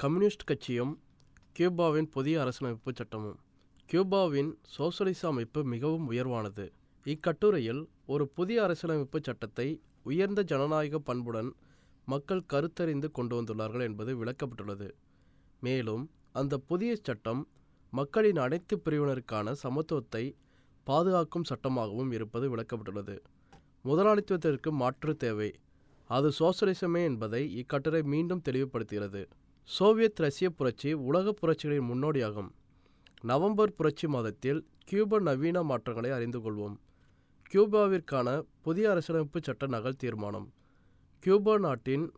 Communist கட்சியும் கியூபாவின் புதிய அரசியலமைப்பு சட்டமும். கியூபாவின் சோசலிச அமைப்பு மிகவும் உயர்வானது. இக்கட்டுரையில் ஒரு புதிய அரசியலமைப்பு சட்டத்தை உயர்ந்த ஜனநாயக பண்புடன் மக்கள் கருத்தறிந்து கொண்டு வந்துள்ளார்கள் என்பது விளக்கப்பட்டுள்ளது. மேலும் அந்த புதிய சட்டம் மக்களின் அனைத்து பிரிவினருக்கான சமத்துவத்தை பாதுகாக்கும் சட்டமாகவும் இருப்பது விளக்கப்பட்டுள்ளது. முதலாளித்துவத்திற்கு மாற்று தேவை. அது சோசலிசமே என்பதை இக்கட்டுரை மீண்டும் தெளிவுபடுத்துகிறது. சோவியத் ரஷ்ய புரட்சி உலக புரட்சிகளின் முன்னோடியாகும். நவம்பர் புரட்சி மாதத்தில் கியூபா நவீன மாற்றங்களை அறிந்து கொள்வோம். கியூபாவிற்கான புதிய அரசியலமைப்பு சட்ட நகல் தீர்மானம். கியூபா நாட்டின்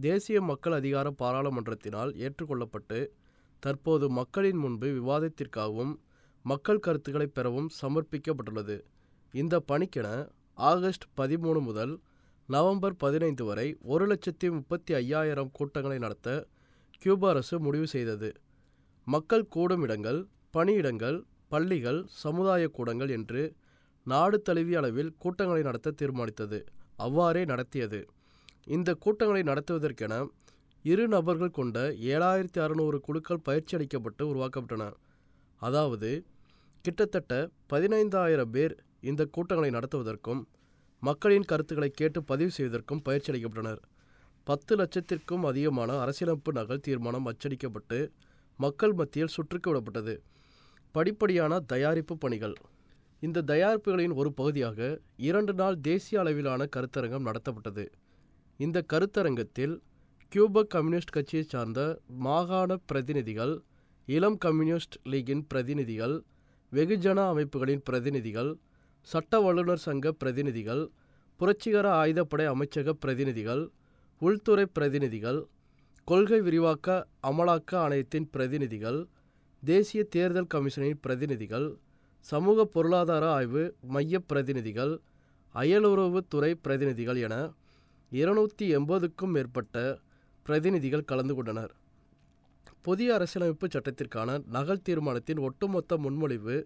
தேசிய மக்கள் அதிகார பாராளுமன்றத்தினால் ஏற்றுக்கொள்ளப்பட்டு தற்போது மக்களின் முன்பு விவாதத்திற்காகவும் மக்கள் கருத்துக்களை பெறவும் சமர்ப்பிக்கப்பட்டுள்ளது. இந்த பணிக்கென ஆகஸ்ட் பதிமூணு முதல் நவம்பர் பதினைந்து வரை ஒரு லட்சத்தி முப்பத்தி ஐயாயிரம் கூட்டங்களை நடத்த கியூபா அரசு முடிவு செய்தது. மக்கள் கூடும் இடங்கள் பணியிடங்கள் பள்ளிகள் சமுதாய கூடங்கள் என்று நாடு தழுவிய அளவில் கூட்டங்களை நடத்த தீர்மானித்தது. அவ்வாறே நடத்தியது. இந்த கூட்டங்களை நடத்துவதற்கென இரு நபர்கள் கொண்ட ஏழாயிரத்தி அறுநூறு குழுக்கள் பயிற்சி அளிக்கப்பட்டு உருவாக்கப்பட்டன. அதாவது கிட்டத்தட்ட பதினைந்தாயிரம் பேர் இந்த கூட்டங்களை நடத்துவதற்கும் மக்களின் கருத்துக்களை கேட்டு பதிவு செய்வதற்கும் பயிற்சி அளிக்கப்பட்டனர். பத்து லட்சத்திற்கும் அதிகமான அரசியலமைப்பு நகல் தீர்மானம் அச்சடிக்கப்பட்டு மக்கள் மத்தியில் சுற்றுக்கு விடப்பட்டது. படிப்படியான தயாரிப்பு பணிகள். இந்த தயாரிப்புகளின் ஒரு பகுதியாக இரண்டு நாள் தேசிய அளவிலான கருத்தரங்கம் நடத்தப்பட்டது. இந்த கருத்தரங்கத்தில் கியூபக் கம்யூனிஸ்ட் கட்சியை சார்ந்த மாகாண பிரதிநிதிகள் இளம் கம்யூனிஸ்ட் லீகின் பிரதிநிதிகள் வெகுஜன அமைப்புகளின் பிரதிநிதிகள் சட்ட வல்லுநர் சங்க பிரதிநிதிகள் புரட்சிகர ஆயுதப்படை அமைச்சக பிரதிநிதிகள் உள்துறை பிரதிநிதிகள் கொள்கை விரிவாக்க அமலாக்க ஆணையத்தின் பிரதிநிதிகள் தேசிய தேர்தல் கமிஷனின் பிரதிநிதிகள் சமூக பொருளாதார ஆய்வு மைய பிரதிநிதிகள் அயலுறவுத்துறை பிரதிநிதிகள் என இருநூற்றி எண்பதுக்கும் மேற்பட்ட பிரதிநிதிகள் கலந்து கொண்டனர். புதிய அரசியலமைப்பு சட்டத்திற்கான நகல் தீர்மானத்தின் ஒட்டுமொத்த முன்மொழிவு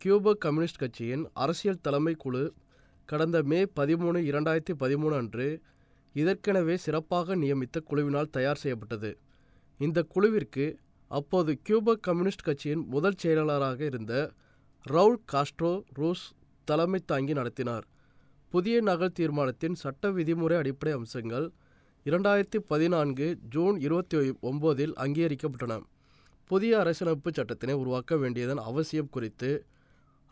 கியூபா கம்யூனிஸ்ட் கட்சியின் அரசியல் தலைமை குழு கடந்த மே பதிமூணு இரண்டாயிரத்தி பதிமூணு அன்று இதற்கெனவே சிறப்பாக நியமித்த குழுவினால் தயார் செய்யப்பட்டது. இந்த குழுவிற்கு அப்போது கியூப கம்யூனிஸ்ட் கட்சியின் முதல் செயலாளராக இருந்த ரவுல் காஸ்ட்ரோ ரூஸ் தலைமை தாங்கி நடத்தினார். புதிய நகல் தீர்மானத்தின் சட்ட விதிமுறை அடிப்படை அம்சங்கள் இரண்டாயிரத்தி பதினான்கு ஜூன் இருபத்தி ஒம்போதில் அங்கீகரிக்கப்பட்டன. புதிய அரசியலமைப்பு சட்டத்தினை உருவாக்க வேண்டியதன் அவசியம் குறித்து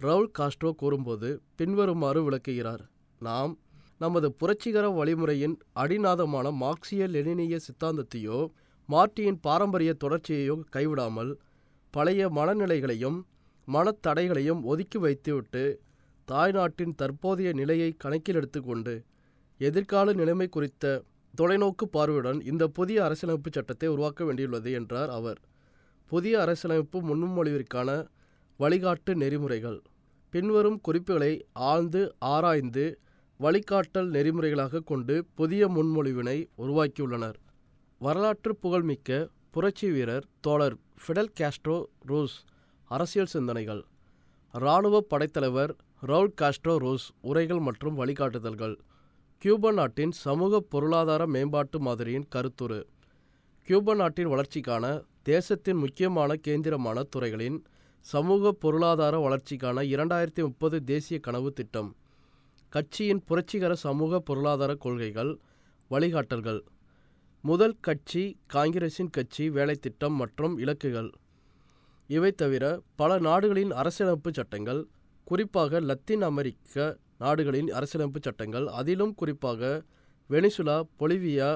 ரவுல் காஸ்ட்ரோ கூறும்போது பின்வருமாறு விளக்குகிறார். நாம் நமது புரட்சிகர வழிமுறையின் அடிநாதமான மார்க்சிய லெனினிய சித்தாந்தத்தையோ மார்ட்டியின் பாரம்பரிய தொடர்ச்சியையோ கைவிடாமல் பழைய மனநிலைகளையும் மனத்தடைகளையும் ஒதுக்கி வைத்துவிட்டு தாய்நாட்டின் தற்போதைய நிலையை கணக்கில் எடுத்துக்கொண்டு எதிர்கால நிலைமை குறித்த தொலைநோக்கு பார்வையுடன் இந்த புதிய அரசியலமைப்பு சட்டத்தை உருவாக்க வேண்டியுள்ளது என்றார் அவர். புதிய அரசியலமைப்பு முன்மொழிவிற்கான வழிகாட்டு நெறிமுறைகள். பின்வரும் குறிப்புகளை ஆழ்ந்து ஆராய்ந்து வழிகாட்டல் நெறிமுறைகளாக கொண்டு புதிய முன்மொழிவினை உருவாக்கியுள்ளனர். வரலாற்று புகழ்மிக்க புரட்சி வீரர் தோழர் ஃபிடல் காஸ்ட்ரோ ரூஸ் அரசியல் சிந்தனைகள் இராணுவ படைத்தலைவர் ரவுல் காஸ்ட்ரோ ரூஸ் உரைகள் மற்றும் வழிகாட்டுதல்கள் கியூபா நாட்டின் சமூக பொருளாதார மேம்பாட்டு மாதிரியின் கருத்துரு கியூபா நாட்டின் வளர்ச்சிக்கான தேசத்தின் முக்கியமான கேந்திரமான துறைகளின் சமூக பொருளாதார வளர்ச்சிக்கான இரண்டாயிரத்தி முப்பது தேசிய கனவு திட்டம் கட்சியின் புரட்சிகர சமூக பொருளாதார கொள்கைகள் வழிகாட்டல்கள். முதல் கட்சி காங்கிரசின் கட்சி வேலைத்திட்டம் மற்றும் இலக்குகள். இவை தவிர பல நாடுகளின் அரசியலமைப்பு சட்டங்கள் குறிப்பாக லத்தீன் அமெரிக்க நாடுகளின் அரசியலமைப்பு சட்டங்கள் அதிலும் குறிப்பாக வெனிசுலா பொலிவியா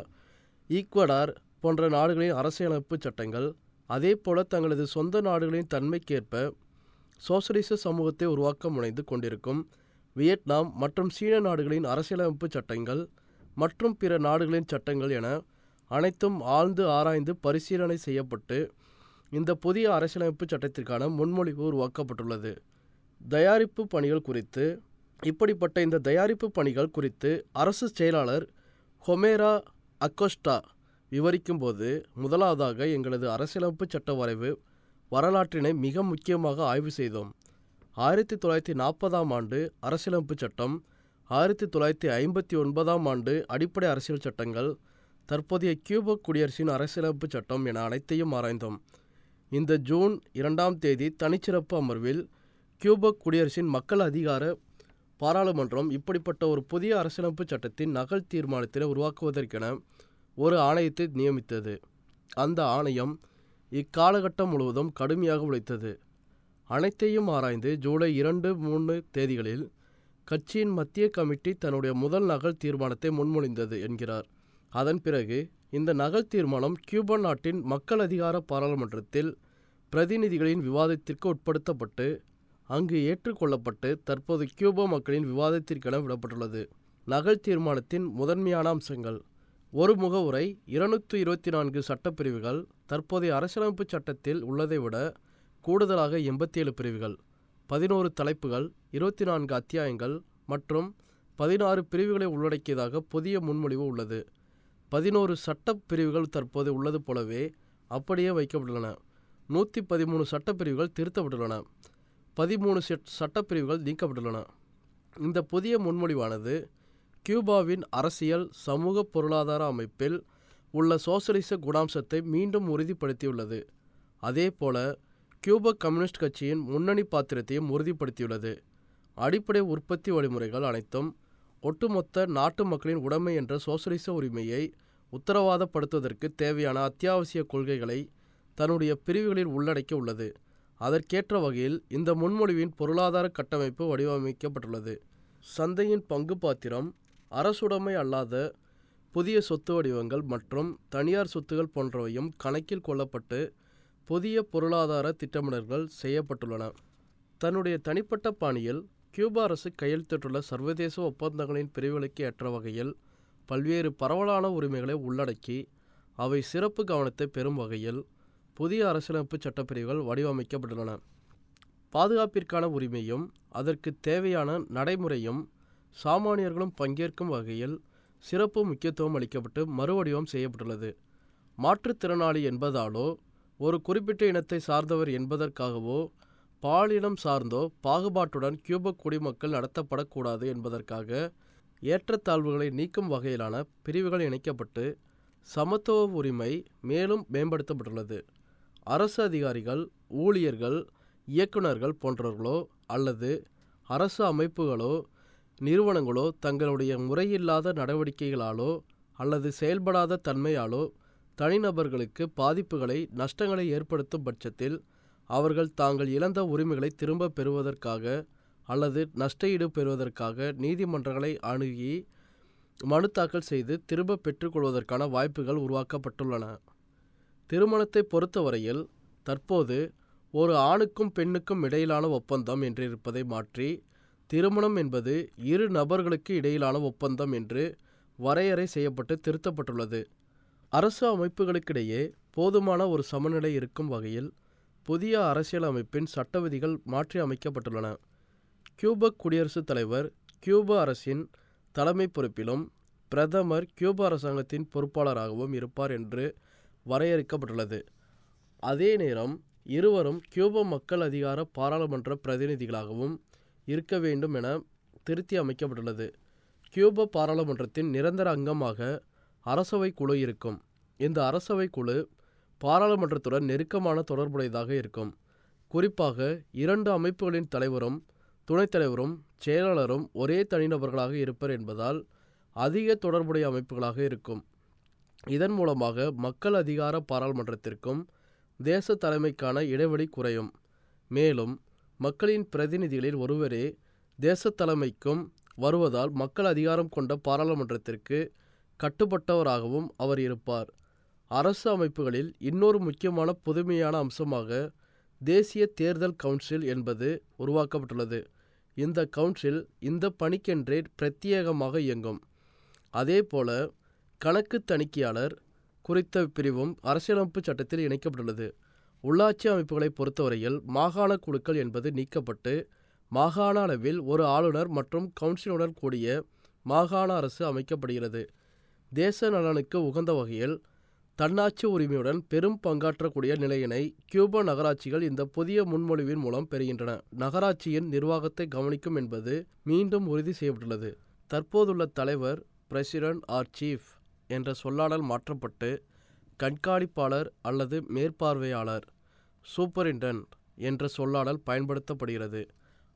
ஈக்வடார் போன்ற நாடுகளின் அரசியலமைப்பு சட்டங்கள் அதேபோல தங்களது சொந்த நாடுகளின் தன்மைக்கேற்ப சோசலிச சமூகத்தை உருவாக்க முனைந்து கொண்டிருக்கும் வியட்நாம் மற்றும் சீன நாடுகளின் அரசியலமைப்பு சட்டங்கள் மற்றும் பிற நாடுகளின் சட்டங்கள் என அனைத்தும் ஆழ்ந்து ஆராய்ந்து பரிசீலனை செய்யப்பட்டு இந்த புதிய அரசியலமைப்பு சட்டத்திற்கான முன்மொழிவு உருவாக்கப்பட்டுள்ளது. தயாரிப்பு பணிகள் குறித்து இப்படிப்பட்ட இந்த தயாரிப்பு பணிகள் குறித்து அரசு செயலாளர் ஹொமேரா அக்கோஸ்டா விவரிக்கும்போது முதலாவதாக எங்களது அரசியலமைப்பு சட்ட வரைவு வரலாற்றினை மிக முக்கியமாக ஆய்வு செய்தோம். ஆயிரத்தி தொள்ளாயிரத்தி நாற்பதாம் ஆண்டு அரசியலமைப்பு சட்டம் ஆயிரத்தி தொள்ளாயிரத்தி ஐம்பத்தி ஒன்பதாம் ஆண்டு அடிப்படை அரசியல் சட்டங்கள் தற்போதைய கியூபக் குடியரசின் அரசியலமைப்பு சட்டம் என அனைத்தையும் ஆராய்ந்தோம். இந்த ஜூன் இரண்டாம் தேதி தனிச்சிறப்பு அமர்வில் கியூபக் குடியரசின் மக்கள் அதிகார பாராளுமன்றம் இப்படிப்பட்ட ஒரு புதிய அரசியலமைப்பு சட்டத்தின் நகல் தீர்மானத்தினை உருவாக்குவதற்கென ஒரு ஆணையத்தை நியமித்தது. அந்த ஆணையம் இக்காலகட்டம் முழுவதும் கடுமையாக உழைத்தது. அனைத்தையும் ஆராய்ந்து ஜூலை இரண்டு மூணு தேதிகளில் கட்சியின் மத்திய கமிட்டி தன்னுடைய முதல் நகல் தீர்மானத்தை முன்மொழிந்தது என்கிறார். அதன் பிறகு இந்த நகல் தீர்மானம் கியூபா நாட்டின் மக்கள் அதிகார பாராளுமன்றத்தில் பிரதிநிதிகளின் விவாதத்திற்கு உட்படுத்தப்பட்டு அங்கு ஏற்றுக்கொள்ளப்பட்டு தற்போது கியூபா மக்களின் விவாதத்திற்கென விடப்பட்டுள்ளது. நகல் தீர்மானத்தின் முதன்மையான அம்சங்கள் ஒரு முகவுரை இருநூற்றி இருபத்தி நான்கு சட்டப்பிரிவுகள் தற்போதைய அரசியலமைப்பு சட்டத்தில் உள்ளதை விட கூடுதலாக எண்பத்தி ஏழு பிரிவுகள் பதினோரு தலைப்புகள் இருபத்தி நான்கு அத்தியாயங்கள் மற்றும் பதினாறு பிரிவுகளை உள்ளடக்கியதாக புதிய முன்மொழிவு உள்ளது. பதினோரு சட்டப் பிரிவுகள் தற்போது உள்ளது போலவே அப்படியே வைக்கப்பட்டுள்ளன. நூற்றி பதிமூணு சட்டப்பிரிவுகள் திருத்தப்பட்டுள்ளன. பதிமூணு செட் சட்டப்பிரிவுகள் நீக்கப்பட்டுள்ளன. இந்த புதிய முன்மொழிவானது கியூபாவின் அரசியல் சமூக பொருளாதார அமைப்பில் உள்ள சோசலிச குணாம்சத்தை மீண்டும் உறுதிப்படுத்தியுள்ளது. அதேபோல கியூபா கம்யூனிஸ்ட் கட்சியின் முன்னணி பாத்திரத்தையும் உறுதிப்படுத்தியுள்ளது. அடிப்படை உற்பத்தி வழிமுறைகள் அனைத்தும் ஒட்டுமொத்த நாட்டு மக்களின் உடைமை என்ற சோசலிச உரிமையை உத்தரவாதப்படுத்துவதற்கு தேவையான அத்தியாவசிய கொள்கைகளை தன்னுடைய பிரிவுகளில் உள்ளடக்கி உள்ளது. அதற்கேற்ற வகையில் இந்த முன்மொழிவின் பொருளாதார கட்டமைப்பு வடிவமைக்கப்பட்டுள்ளது. சந்தையின் பங்கு பாத்திரம் அரசுடைமை அல்லாத புதிய சொத்து வடிவங்கள் மற்றும் தனியார் சொத்துகள் போன்றவையும் கணக்கில் கொள்ளப்பட்டு புதிய பொருளாதார திட்டமிடல்கள் செய்யப்பட்டுள்ளன. தன்னுடைய தனிப்பட்ட பாணியில் கியூபா அரசு கையெழுத்திட்டுள்ள சர்வதேச ஒப்பந்தங்களின் பிரிவுகளுக்கு ஏற்ற வகையில் பல்வேறு பரவலான உரிமைகளை உள்ளடக்கி அவை சிறப்பு கவனத்தை பெறும் வகையில் புதிய அரசியலமைப்பு சட்டப்பிரிவுகள் வடிவமைக்கப்பட்டுள்ளன. பாதுகாப்பிற்கான உரிமையும் அதற்கு தேவையான நடைமுறையும் சாமானியர்களும் பங்கேற்கும் வகையில் சிறப்பு முக்கியத்துவம் அளிக்கப்பட்டு மறுவடிவம் செய்யப்பட்டுள்ளது. மாற்றுத்திறனாளி என்பதாலோ ஒரு குறிப்பிட்ட இனத்தை சார்ந்தவர் என்பதற்காகவோ பாலினம் சார்ந்தோ பாகுபாட்டுடன் கியூபக் குடிமக்கள் நடத்தப்படக்கூடாது என்பதற்காக ஏற்றத்தாழ்வுகளை நீக்கும் வகையிலான பிரிவுகள் இணைக்கப்பட்டு சமத்துவ உரிமை மேலும் மேம்படுத்தப்பட்டுள்ளது. அரசு அதிகாரிகள் ஊழியர்கள் இயக்குநர்கள் போன்றவர்களோ அல்லது அரசு அமைப்புகளோ நிறுவனங்களோ தங்களுடைய முறையில்லாத நடவடிக்கைகளாலோ அல்லது செயல்படாத தன்மையாலோ தனிநபர்களுக்கு பாதிப்புகளை நஷ்டங்களை ஏற்படுத்தும் பட்சத்தில் அவர்கள் தாங்கள் இழந்த உரிமைகளை திரும்ப பெறுவதற்காக அல்லது நஷ்டஈடு பெறுவதற்காக நீதிமன்றங்களை அணுகி மனு தாக்கல் செய்து திரும்ப பெற்றுக்கொள்வதற்கான வாய்ப்புகள் உருவாக்கப்பட்டுள்ளன. திருமணத்தை பொறுத்தவரையில் தற்போது ஒரு ஆணுக்கும் பெண்ணுக்கும் இடையிலான ஒப்பந்தம் என்றிருப்பதை மாற்றி திருமணம் என்பது இரு நபர்களுக்கு இடையிலான ஒப்பந்தம் என்று வரையறை செய்யப்பட்டு திருத்தப்பட்டுள்ளது. அரசு அமைப்புகளுக்கிடையே போதுமான ஒரு சமநிலை இருக்கும் வகையில் புதிய அரசியலமைப்பின் சட்ட விதிகள் மாற்றி அமைக்கப்பட்டுள்ளன. கியூபக் குடியரசுத் தலைவர் கியூபா அரசின் தலைமை பொறுப்பிலும் பிரதமர் கியூப அரசாங்கத்தின் பொறுப்பாளராகவும் இருப்பார் என்று வரையறுக்கப்பட்டுள்ளது. அதே நேரம் இருவரும் கியூபா மக்கள் அதிகார பாராளுமன்ற பிரதிநிதிகளாகவும் இருக்க வேண்டும் என திருத்தி அமைக்கப்பட்டுள்ளது. கியூபா பாராளுமன்றத்தின் நிரந்தர அங்கமாக அரசவை குழு இருக்கும். இந்த அரசவை குழு பாராளுமன்றத்துடன் நெருக்கமான தொடர்புடையதாக இருக்கும். குறிப்பாக இரண்டு அமைப்புகளின் தலைவரும் துணைத் தலைவரும் செயலாளரும் ஒரே தனிநபர்களாக இருப்பர் என்பதால் அதிக தொடர்புடைய அமைப்புகளாக இருக்கும். இதன் மூலமாக மக்கள் அதிகார பாராளுமன்றத்திற்கும் தேச தலைமைக்கான இடைவெளி குறையும். மேலும் மக்களின் பிரதிநிதிகளில் ஒருவரே தேச தலைமைக்கும் வருவதால் மக்கள் அதிகாரம் கொண்ட பாராளுமன்றத்திற்கு கட்டுப்பட்டவராகவும் அவர் இருப்பார். அரசு அமைப்புகளில் இன்னொரு முக்கியமான புதுமையான அம்சமாக தேசிய தேர்தல் கவுன்சில் என்பது உருவாக்கப்பட்டுள்ளது. இந்த கவுன்சில் இந்த பணிக்கென்றே பிரத்யேகமாக இயங்கும். அதேபோல கணக்கு தணிக்கையாளர் குறித்த பிரிவும் அரசியலமைப்பு சட்டத்தில் இணைக்கப்பட்டுள்ளது. உள்ளாட்சி அமைப்புகளை பொறுத்தவரையில் மாகாண குழுக்கள் என்பது நீக்கப்பட்டு மாகாண அளவில் ஒரு ஆளுநர் மற்றும் கவுன்சிலுடன் கூடிய மாகாண அரசு அமைக்கப்படுகிறது. தேச நலனுக்கு உகந்த வகையில் தன்னாட்சி உரிமையுடன் பெரும் பங்காற்றக்கூடிய நிலையினை கியூபா நகராட்சிகள் இந்த புதிய முன்மொழிவின் மூலம் பெறுகின்றன. நகராட்சியின் நிர்வாகத்தை கவனிக்கும் என்பது மீண்டும் உறுதி செய்யப்பட்டுள்ளது. தற்போதுள்ள தலைவர் பிரசிடென்ட் ஆர் சீஃப் என்ற சொல்லாடல் மாற்றப்பட்டு கண்காணிப்பாளர் அல்லது மேற்பார்வையாளர் சூப்பரிண்டன்ட் என்ற சொல்லாடல் பயன்படுத்தப்படுகிறது.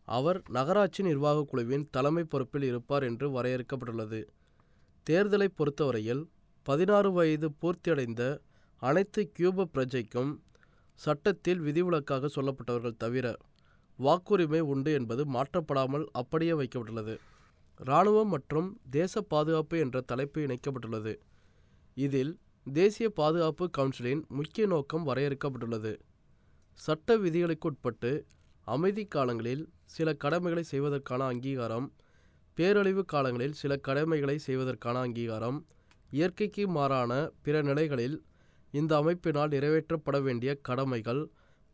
அவர் நகராட்சி நிர்வாகக் குழுவின் தலைமை பொறுப்பில் இருப்பார் என்று வரையறுக்கப்பட்டுள்ளது. தேர்தலை பொறுத்தவரையில் பதினாறு வயது பூர்த்தியடைந்த அனைத்து கியூப பிரஜைக்கும் சட்டத்தில் விதிவிலக்காக சொல்லப்பட்டவர்கள் தவிர வாக்குரிமை உண்டு என்பது மாற்றப்படாமல் அப்படியே வைக்கப்பட்டுள்ளது. இராணுவம் மற்றும் தேச பாதுகாப்பு என்ற தலைப்பு இணைக்கப்பட்டுள்ளது. இதில் தேசிய பாதுகாப்பு கவுன்சிலின் முக்கிய நோக்கம் வரையறுக்கப்பட்டுள்ளது. சட்ட விதிகளுக்குட்பட்டு அமைதி காலங்களில் சில கடமைகளை செய்வதற்கான அங்கீகாரம் பேரழிவு காலங்களில் சில கடமைகளை செய்வதற்கான அங்கீகாரம் இயற்கைக்கு மாறான பிற நிலைகளில் இந்த அமைப்பினால் நிறைவேற்றப்பட வேண்டிய கடமைகள்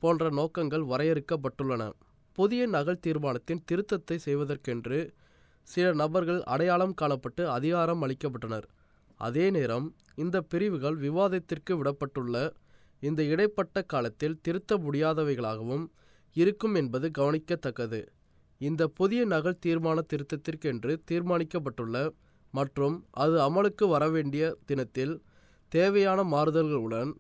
போன்ற நோக்கங்கள் வரையறுக்கப்பட்டுள்ளன. புதிய நகல் தீர்மானத்தின் திருத்தத்தை செய்வதற்கென்று சில நபர்கள் அடையாளம் காணப்பட்டு அதிகாரம் அளிக்கப்பட்டனர். அதே நேரம் இந்த பிரிவுகள் விவாதத்திற்கு விடப்பட்டுள்ள இந்த இடைப்பட்ட காலத்தில் திருத்த முடியாதவைகளாகவும் இருக்கும் என்பது கவனிக்கத்தக்கது. இந்த புதிய நகல் தீர்மான திருத்தத்திற்கென்று தீர்மானிக்கப்பட்டுள்ள மற்றும் அது அமலுக்கு வரவேண்டிய தினத்தில் தேவையான மாறுதல்களுடன்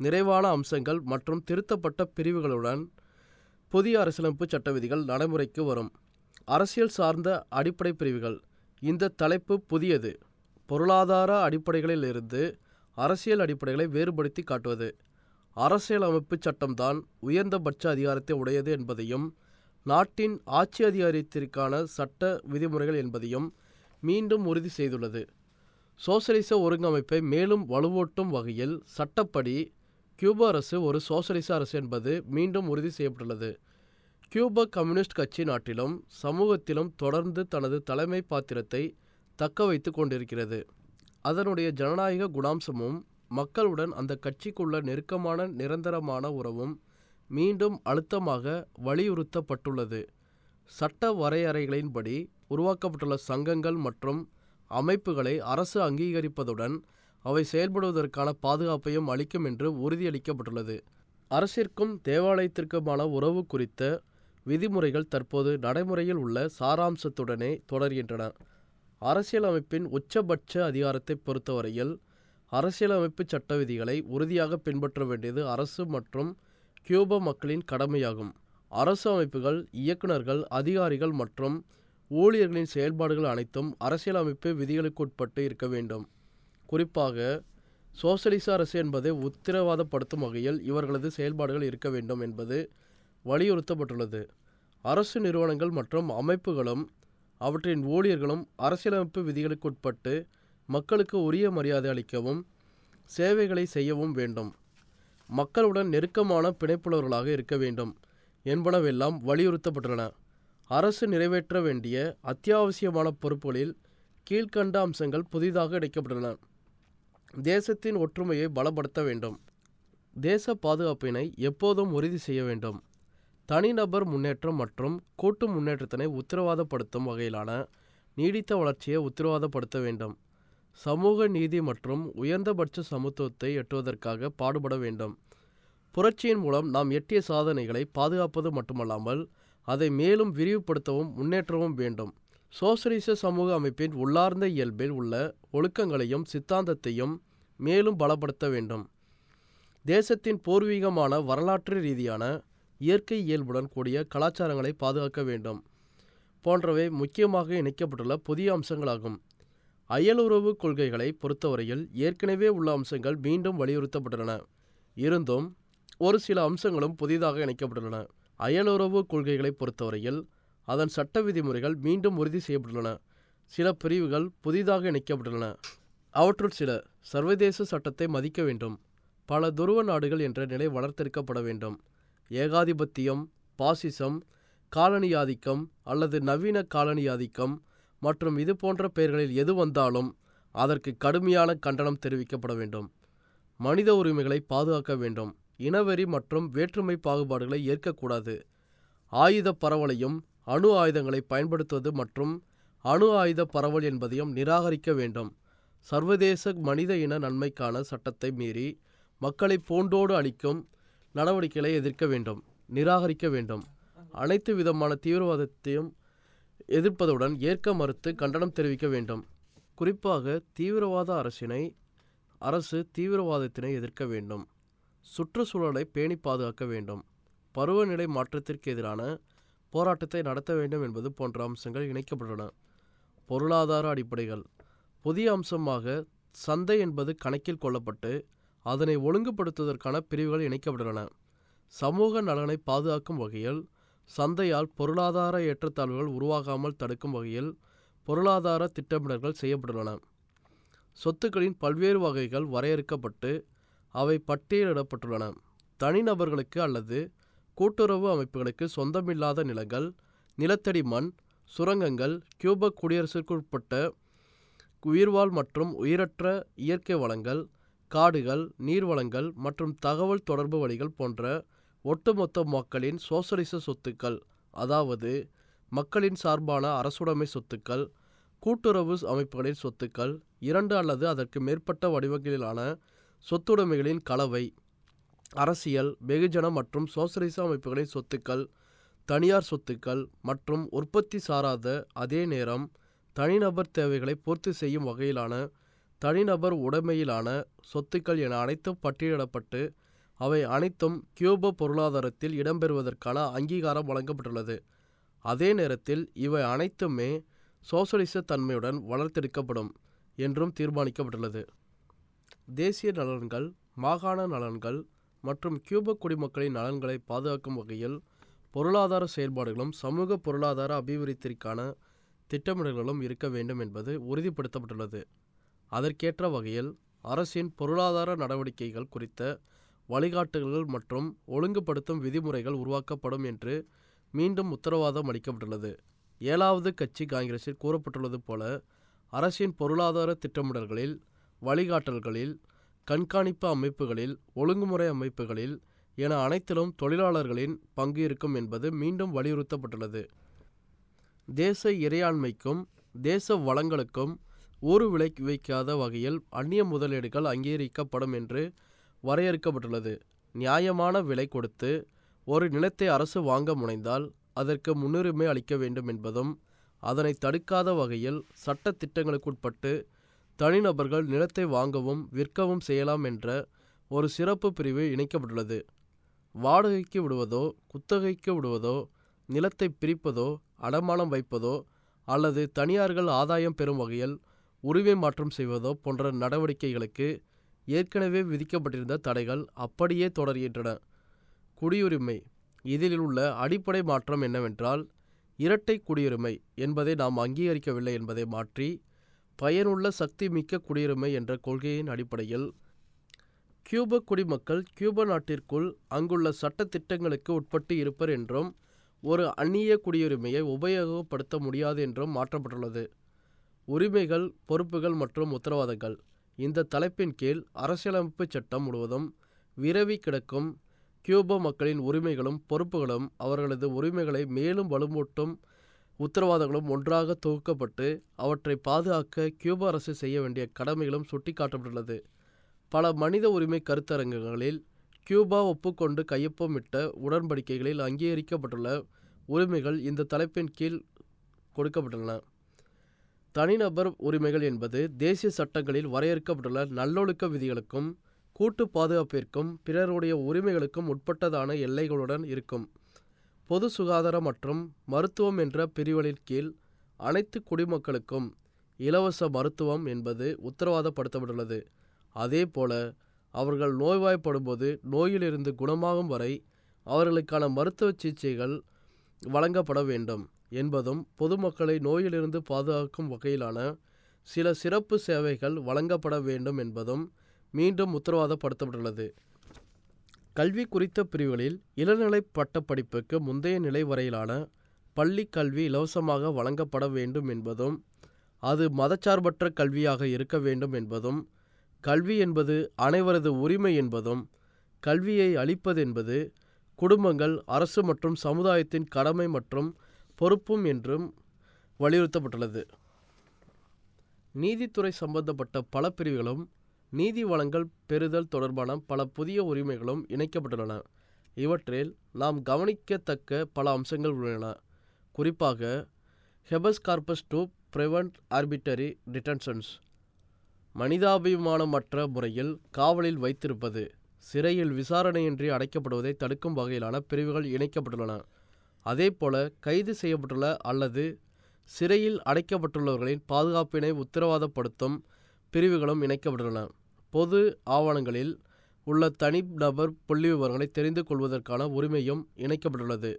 நிறைவான அம்சங்கள் மற்றும் திருத்தப்பட்ட பிரிவுகளுடன் புதிய அரசியலமைப்பு சட்ட விதிகள் நடைமுறைக்கு வரும். அரசியல் சார்ந்த அடிப்படை பிரிவுகள். இந்த தலைப்பு புதியது. பொருளாதார அடிப்படைகளிலிருந்து அரசியல் அடிப்படைகளை வேறுபடுத்தி காட்டுவது. அரசியலமைப்பு சட்டம்தான் உயர்ந்தபட்ச அதிகாரத்தை உடையது என்பதையும் நாட்டின் ஆட்சி அதிகாரத்திற்கான சட்ட விதிமுறைகள் என்பதையும் மீண்டும் உறுதி செய்துள்ளது. சோசலிச ஒருங்கமைப்பை மேலும் வலுவூட்டும் வகையில் சட்டப்படி கியூபா அரசு ஒரு சோசலிச அரசு என்பது மீண்டும் உறுதி செய்யப்பட்டுள்ளது. கியூபா கம்யூனிஸ்ட் கட்சி நாட்டிலும் சமூகத்திலும் தொடர்ந்து தனது தலைமை பாத்திரத்தை தக்க வைத்து கொண்டிருக்கிறது. அதனுடைய ஜனநாயக குணாம்சமும் மக்களுடன் அந்த கட்சிக்குள்ள நெருக்கமான நிரந்தரமான உறவும் மீண்டும் அழுத்தமாக வலியுறுத்தப்பட்டுள்ளது. சட்ட வரையறைகளின்படி உருவாக்கப்பட்டுள்ள சங்கங்கள் மற்றும் அமைப்புகளை அரசு அங்கீகரிப்பதுடன் அவை செயல்படுவதற்கான பாதுகாப்பையும் அளிக்கும் என்று உறுதியளிக்கப்பட்டுள்ளது. அரசிற்கும் தேவாலயத்திற்குமான உறவு குறித்த விதிமுறைகள் தற்போது நடைமுறையில் உள்ள சாராம்சத்துடனே தொடர்கின்றன. அரசியலமைப்பின் உச்சபட்ச அதிகாரத்தை பொறுத்தவரையில் அரசியலமைப்பு சட்ட விதிகளை உறுதியாக பின்பற்ற வேண்டியது அரசு மற்றும் கியூபா மக்களின் கடமையாகும். அரசு அமைப்புகள் இயக்குநர்கள் அதிகாரிகள் மற்றும் ஊழியர்களின் செயல்பாடுகள் அனைத்தும் அரசியலமைப்பு விதிகளுக்குட்பட்டு இருக்க வேண்டும். குறிப்பாக சோசலிச அரசு என்பதை உத்தரவாதப்படுத்தும் வகையில் இவர்களது செயல்பாடுகள் இருக்க வேண்டும் என்பது வலியுறுத்தப்பட்டுள்ளது. அரசு நிறுவனங்கள் மற்றும் அமைப்புகளும் அவற்றின் ஊழியர்களும் அரசியலமைப்பு விதிகளுக்குட்பட்டு மக்களுக்கு உரிய மரியாதை அளிக்கவும் சேவைகளை செய்யவும் வேண்டும். மக்களுடன் நெருக்கமான பிணைப்புள்ளவர்களாக இருக்க வேண்டும் என்பனவெல்லாம் வலியுறுத்தப்பட்டுள்ளன. அரசு நிறைவேற்ற வேண்டிய அத்தியாவசியமான பொறுப்புகளில் கீழ்கண்ட அம்சங்கள் புதிதாக இணைக்கப்பட்டுள்ளன. தேசத்தின் ஒற்றுமையை பலப்படுத்த வேண்டும். தேச பாதுகாப்பினை எப்போதும் உறுதி செய்ய வேண்டும். தனிநபர் முன்னேற்றம் மற்றும் கூட்டு முன்னேற்றத்தினை உத்தரவாதப்படுத்தும் வகையிலான நீடித்த வளர்ச்சியை உத்தரவாதப்படுத்த வேண்டும். சமூக நீதி மற்றும் உயர்ந்தபட்ச சமத்துவத்தை எட்டுவதற்காக பாடுபட வேண்டும். புரட்சியின் மூலம் நாம் எட்டிய சாதனைகளை பாதுகாப்பது மட்டுமல்லாமல் அதை மேலும் விரிவுபடுத்தவும் முன்னேற்றவும் வேண்டும். சோசலிச சமூக அமைப்பின் உள்ளார்ந்த இயல்பில் உள்ள ஒழுக்கங்களையும் சித்தாந்தத்தையும் மேலும் பலப்படுத்த வேண்டும். தேசத்தின் பூர்வீகமான வரலாற்று ரீதியான இயற்கை இயல்புடன் கூடிய கலாச்சாரங்களை பாதுகாக்க வேண்டும். போன்றவை முக்கியமாக இணைக்கப்பட்டுள்ள புதிய அம்சங்களாகும். அயலுறவு கொள்கைகளை பொறுத்தவரையில் ஏற்கனவே உள்ள அம்சங்கள் மீண்டும் வலியுறுத்தப்பட்டுள்ளன. இருந்தும் ஒரு சில அம்சங்களும் புதிதாக இணைக்கப்பட்டுள்ளன. அயலுறவு கொள்கைகளை பொறுத்தவரையில் அதன் சட்ட விதிமுறைகள் மீண்டும் உறுதி செய்யப்பட்டுள்ளன. சில பிரிவுகள் புதிதாக இணைக்கப்பட்டுள்ளன. அவற்றுள் சில சர்வதேச சட்டத்தை மதிக்க வேண்டும். பல துருவ நாடுகள் என்ற நிலை வளர்த்தெடுக்கப்பட வேண்டும். ஏகாதிபத்தியம் பாசிசம் காலனியாதிக்கம் அல்லது நவீன காலனியாதிக்கம் மற்றும் இது போன்ற பெயர்களில் எது வந்தாலும் அதற்கு கடுமையான கண்டனம் தெரிவிக்கப்பட வேண்டும். மனித உரிமைகளை பாதுகாக்க வேண்டும். இனவெறி மற்றும் வேற்றுமை பாகுபாடுகளை ஏற்கக்கூடாது. ஆயுத பரவலையும் அணு ஆயுதங்களை பயன்படுத்துவது மற்றும் அணு ஆயுத பரவல் என்பதையும் நிராகரிக்க வேண்டும். சர்வதேச மனித இன நன்மைக்கான சட்டத்தை மீறி மக்களை போண்டோடு அளிக்கும் நடவடிக்கைகளை எதிர்க்க வேண்டும் நிராகரிக்க வேண்டும். அனைத்து விதமான தீவிரவாதத்தையும் எதிர்ப்பதுடன் ஏற்க மறுத்து கண்டனம் தெரிவிக்க வேண்டும். குறிப்பாக தீவிரவாத அரசினை அரசு தீவிரவாதத்தினை எதிர்க்க வேண்டும். சுற்றுச்சூழலை பேணி பாதுகாக்க வேண்டும். பருவநிலை மாற்றத்திற்கு எதிரான போராட்டத்தை நடத்த வேண்டும் என்பது போன்ற அம்சங்கள் இணைக்கப்பட்டுள்ளன. பொருளாதார அடிப்படைகள். புதிய அம்சமாக சந்தை என்பது கணக்கில் கொள்ளப்பட்டு அதனை ஒழுங்குபடுத்துவதற்கான பிரிவுகள் இணைக்கப்பட்டுள்ளன. சமூக நலனை பாதுகாக்கும் வகையில் சந்தையால் பொருளாதார ஏற்றத்தாழ்வுகள் உருவாகாமல் தடுக்கும் வகையில் பொருளாதார திட்டமிடல்கள் செய்யப்பட்டுள்ளன. சொத்துக்களின் பல்வேறு வகைகள் வரையறுக்கப்பட்டு அவை பட்டியலிடப்பட்டுள்ளன. தனிநபர்களுக்கு அல்லது கூட்டுறவு அமைப்புகளுக்கு சொந்தமில்லாத நிலங்கள் நிலத்தடி மண் சுரங்கங்கள் கியூபக் குடியரசுக்குட்பட்ட உயிர்வாழ் மற்றும் உயிரற்ற இயற்கை வளங்கள் காடுகள் நீர்வளங்கள் மற்றும் தகவல் தொடர்பு வழிகள் போன்ற ஒட்டுமொத்த மக்களின் சோசலிச சொத்துக்கள் அதாவது மக்களின் சார்பான அரசுடைமை சொத்துக்கள் கூட்டுறவு அமைப்புகளின் சொத்துக்கள் இரண்டு அல்லது அதற்கு மேற்பட்ட வடிவங்களிலான சொத்துடைமைகளின் கலவை அரசியல் வெகுஜன மற்றும் சோசலிச அமைப்புகளின் சொத்துக்கள் தனியார் சொத்துக்கள் மற்றும் உற்பத்தி சாராத அதே நேரம் தனிநபர் தேவைகளை பூர்த்தி செய்யும் வகையிலான தனிநபர் உடைமையிலான சொத்துக்கள் என அனைத்தும் பட்டியலிடப்பட்டு அவை அனைத்தும் கியூப பொருளாதாரத்தில் இடம்பெறுவதற்கான அங்கீகாரம் வழங்கப்பட்டுள்ளது. அதே நேரத்தில் இவை அனைத்துமே சோசலிச தன்மையுடன் வளர்த்தெடுக்கப்படும் என்றும் தீர்மானிக்கப்பட்டுள்ளது. தேசிய நலன்கள் மாகாண நலன்கள் மற்றும் கியூப குடிமக்களின் நலன்களை பாதுகாக்கும் வகையில் பொருளாதார செயல்பாடுகளும் சமூக பொருளாதார அபிவிருத்திற்கான திட்டமிடல்களும் இருக்க வேண்டும் என்பது உறுதிப்படுத்தப்பட்டுள்ளது. அதற்கேற்ற வகையில் அரசின் பொருளாதார நடவடிக்கைகள் குறித்த வழிகாட்டுதல்கள் மற்றும் ஒழுங்குபடுத்தும் விதிமுறைகள் உருவாக்கப்படும் என்று மீண்டும் உத்தரவாதம் அளிக்கப்பட்டுள்ளது. ஏழாவது கட்சி காங்கிரஸில் கூறப்பட்டுள்ளது போல அரசின் பொருளாதார திட்டமிடல்களில் வழிகாட்டல்களில் கண்காணிப்பு அமைப்புகளில் ஒழுங்குமுறை அமைப்புகளில் என அனைத்திலும் தொழிலாளர்களின் பங்கு இருக்கும் என்பது மீண்டும் வலியுறுத்தப்பட்டுள்ளது. தேச இறையாண்மைக்கும் தேச வளங்களுக்கும் ஊறு விலை வைக்காத வகையில் அந்நிய முதலீடுகள் அங்கீகரிக்கப்படும் என்று வரையறுக்கப்பட்டுள்ளது. நியாயமான விலை கொடுத்து ஒரு நிலத்தை அரசு வாங்க முனைந்தால் அதற்கு முன்னுரிமை அளிக்க வேண்டும் என்பதும் அதனை தடுக்காத வகையில் சட்ட திட்டங்களுக்குட்பட்டு தனிநபர்கள் நிலத்தை வாங்கவும் விற்கவும் செய்யலாம் என்ற ஒரு சிறப்பு பிரிவு இணைக்கப்பட்டுள்ளது. வாடகைக்கு விடுவதோ குத்தகைக்கு விடுவதோ நிலத்தை பிரிப்பதோ அடமானம் வைப்பதோ அல்லது தனியார்கள் ஆதாயம் பெறும் வகையில் உரிமை மாற்றம் செய்வதோ போன்ற நடவடிக்கைகளுக்கு ஏற்கனவே விதிக்கப்பட்டிருந்த தடைகள் அப்படியே தொடர்கின்றன. குடியுரிமை. இதில் உள்ள அடிப்படை மாற்றம் என்னவென்றால் இரட்டை குடியுரிமை என்பதை நாம் அங்கீகரிக்கவில்லை என்பதை மாற்றி பயனுள்ள சக்தி மிக்க குடியுரிமை என்ற கொள்கையின் அடிப்படையில் கியூப குடிமக்கள் கியூப நாட்டிற்குள் அங்குள்ள சட்ட திட்டங்களுக்கு உட்பட்டு இருப்பர் என்றும் ஒரு அந்நிய குடியுரிமையை உபயோகப்படுத்த முடியாது என்றும் மாற்றப்பட்டுள்ளது. உரிமைகள் பொறுப்புகள் மற்றும் உத்தரவாதங்கள். இந்த தலைப்பின் கீழ் அரசியலமைப்பு சட்டம் முழுவதும் விரவி கிடக்கும் கியூபா மக்களின் உரிமைகளும் பொறுப்புகளும் அவர்களது உரிமைகளை மேலும் வலுமூட்டும் உத்தரவாதங்களும் ஒன்றாக தொகுக்கப்பட்டு அவற்றை பாதுகாக்க கியூபா அரசு செய்ய வேண்டிய கடமைகளும் சுட்டிக்காட்டப்பட்டுள்ளது. பல மனித உரிமை கருத்தரங்குகளில் கியூபா ஒப்புக்கொண்டு கையொப்பமிட்ட உடன்படிக்கைகளில் அங்கீகரிக்கப்பட்டுள்ள உரிமைகள் இந்த தலைப்பின் கீழ் கொடுக்கப்பட்டுள்ளன. தனிநபர் உரிமைகள் என்பது தேசிய சட்டங்களில் வரையறுக்கப்பட்டுள்ள நல்லொழுக்க விதிகளுக்கும் கூட்டு பாதுகாப்பிற்கும் பிறருடைய உரிமைகளுக்கும் உட்பட்டதான எல்லைகளுடன் இருக்கும். பொது சுகாதாரம் மற்றும் மருத்துவம் என்ற பிரிவுகளின் கீழ் அனைத்து குடிமக்களுக்கும் இலவச மருத்துவம் என்பது உத்தரவாதப்படுத்தப்பட்டுள்ளது. அதேபோல அவர்கள் நோய்வாய்ப்படும்போது நோயிலிருந்து குணமாகும் வரை அவர்களுக்கான மருத்துவ சிகிச்சைகள் வழங்கப்பட வேண்டும். என்பதும் பொதுமக்களை நோயிலிருந்து பாதுகாக்கும் வகையிலான சில சிறப்பு சேவைகள் வழங்கப்பட வேண்டும் என்பதும் மீண்டும் உத்தரவாதப்படுத்தப்பட்டுள்ளது. கல்வி குறித்த பிரிவுகளில் இளநிலை பட்டப்படிப்புக்கு முந்தைய நிலை வரையிலான பள்ளி கல்வி இலவசமாக வழங்கப்பட வேண்டும் என்பதும் அது மதச்சார்பற்ற கல்வியாக இருக்க வேண்டும் என்பதும் கல்வி என்பது அனைவரது உரிமை என்பதும் கல்வியை அளிப்பது என்பது குடும்பங்கள் அரசு மற்றும் சமுதாயத்தின் கடமை மற்றும் பொறுப்பும் என்றும் வலியுறுத்தப்பட்டுள்ளது. நீதித்துறை சம்பந்தப்பட்ட பல பிரிவுகளும் நீதி வழங்கல் பெறுதல் தொடர்பான பல புதிய உரிமைகளும் இணைக்கப்பட்டுள்ளன. இவற்றில் நாம் கவனிக்கத்தக்க பல அம்சங்கள் உள்ளன. குறிப்பாக habeas corpus to prevent arbitrary detentions மனிதாபிமானமற்ற முறையில் காவலில் வைத்திருப்பது சிறையில் விசாரணையின்றி அடைக்கப்படுவதை தடுக்கும் வகையிலான பிரிவுகள் இணைக்கப்பட்டுள்ளன. அதேபோல கைது செய்யப்பட்டுள்ள அல்லது சிறையில் அடைக்கப்பட்டுள்ளவர்களின் பாதுகாப்பினை உத்தரவாதப்படுத்தும் பிரிவுகளும் இணைக்கப்பட்டுள்ளன. பொது ஆவணங்களில் உள்ள தனிநபர் புள்ளிவிவரங்களை தெரிந்து கொள்வதற்கான உரிமையும் இணைக்கப்பட்டுள்ளது.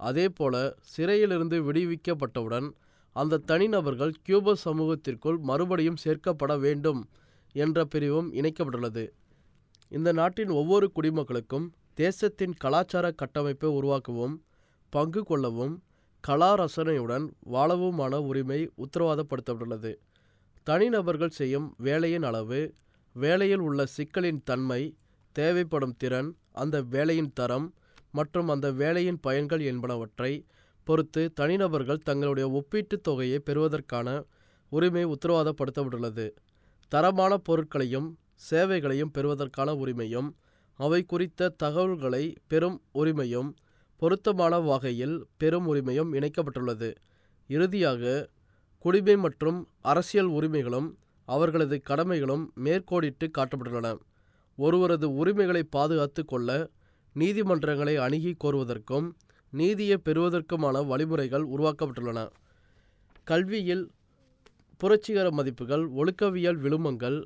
அதேபோல சிறையிலிருந்து விடுவிக்கப்பட்டவுடன் அந்த தனிநபர்கள் கியூப சமூகத்திற்குள் மறுபடியும் சேர்க்கப்பட வேண்டும் என்ற பிரிவும் இணைக்கப்பட்டுள்ளது. இந்த நாட்டின் ஒவ்வொரு குடிமக்களுக்கும் தேசத்தின் கலாச்சார கட்டமைப்பை உருவாக்கவும் பங்கு கொள்ளவும் கலா ரசனையுடன் வாழவுமான உரிமை உத்தரவாதப்படுத்தப்பட்டுள்ளது. தனிநபர்கள் செய்யும் வேலையின் அளவு வேலையில் உள்ள சிக்கலின் தன்மை தேவைப்படும் திறன் அந்த வேலையின் தரம் மற்றும் அந்த வேலையின் பயன்கள் என்பனவற்றை பொறுத்து தனிநபர்கள் தங்களுடைய ஒப்பீட்டுத் தொகையை பெறுவதற்கான உரிமை உத்தரவாதப்படுத்தப்பட்டுள்ளது. தரமான பொருட்களையும் சேவைகளையும் பெறுவதற்கான உரிமையும் அவை குறித்த தகவல்களை பெறும் உரிமையும் பொருத்தமான வகையில் பெரும் உரிமையும் இணைக்கப்பட்டுள்ளது. இறுதியாக குடிமை மற்றும் அரசியல் உரிமைகளும் அவர்களது கடமைகளும் மேற்கோடிட்டு காட்டப்பட்டுள்ளன. ஒருவரது உரிமைகளை பாதுகாத்து கொள்ள நீதிமன்றங்களை அணுகி கோருவதற்கும் நீதியை பெறுவதற்குமான வழிமுறைகள் உருவாக்கப்பட்டுள்ளன. கல்வியில் புரட்சிகர மதிப்புகள் ஒழுக்கவியல் விழுமங்கள்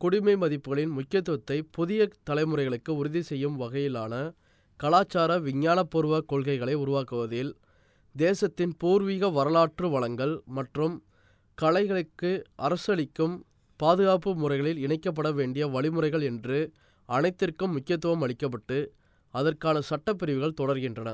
குடிமை மதிப்புகளின் முக்கியத்துவத்தை புதிய தலைமுறைகளுக்கு உறுதி செய்யும் வகையிலான கலாச்சார விஞ்ஞானபூர்வ கொள்கைகளை உருவாக்குவதில் தேசத்தின் பூர்வீக வரலாற்று வளங்கள் மற்றும் கலைகளுக்கு அரசளிக்கும் பாதுகாப்பு முறைகளில் இணைக்கப்பட வேண்டிய வழிமுறைகள் என்று அனைத்திற்கும் முக்கியத்துவம் அளிக்கப்பட்டு அதற்கான சட்டப்பிரிவுகள் தொடர்கின்றன.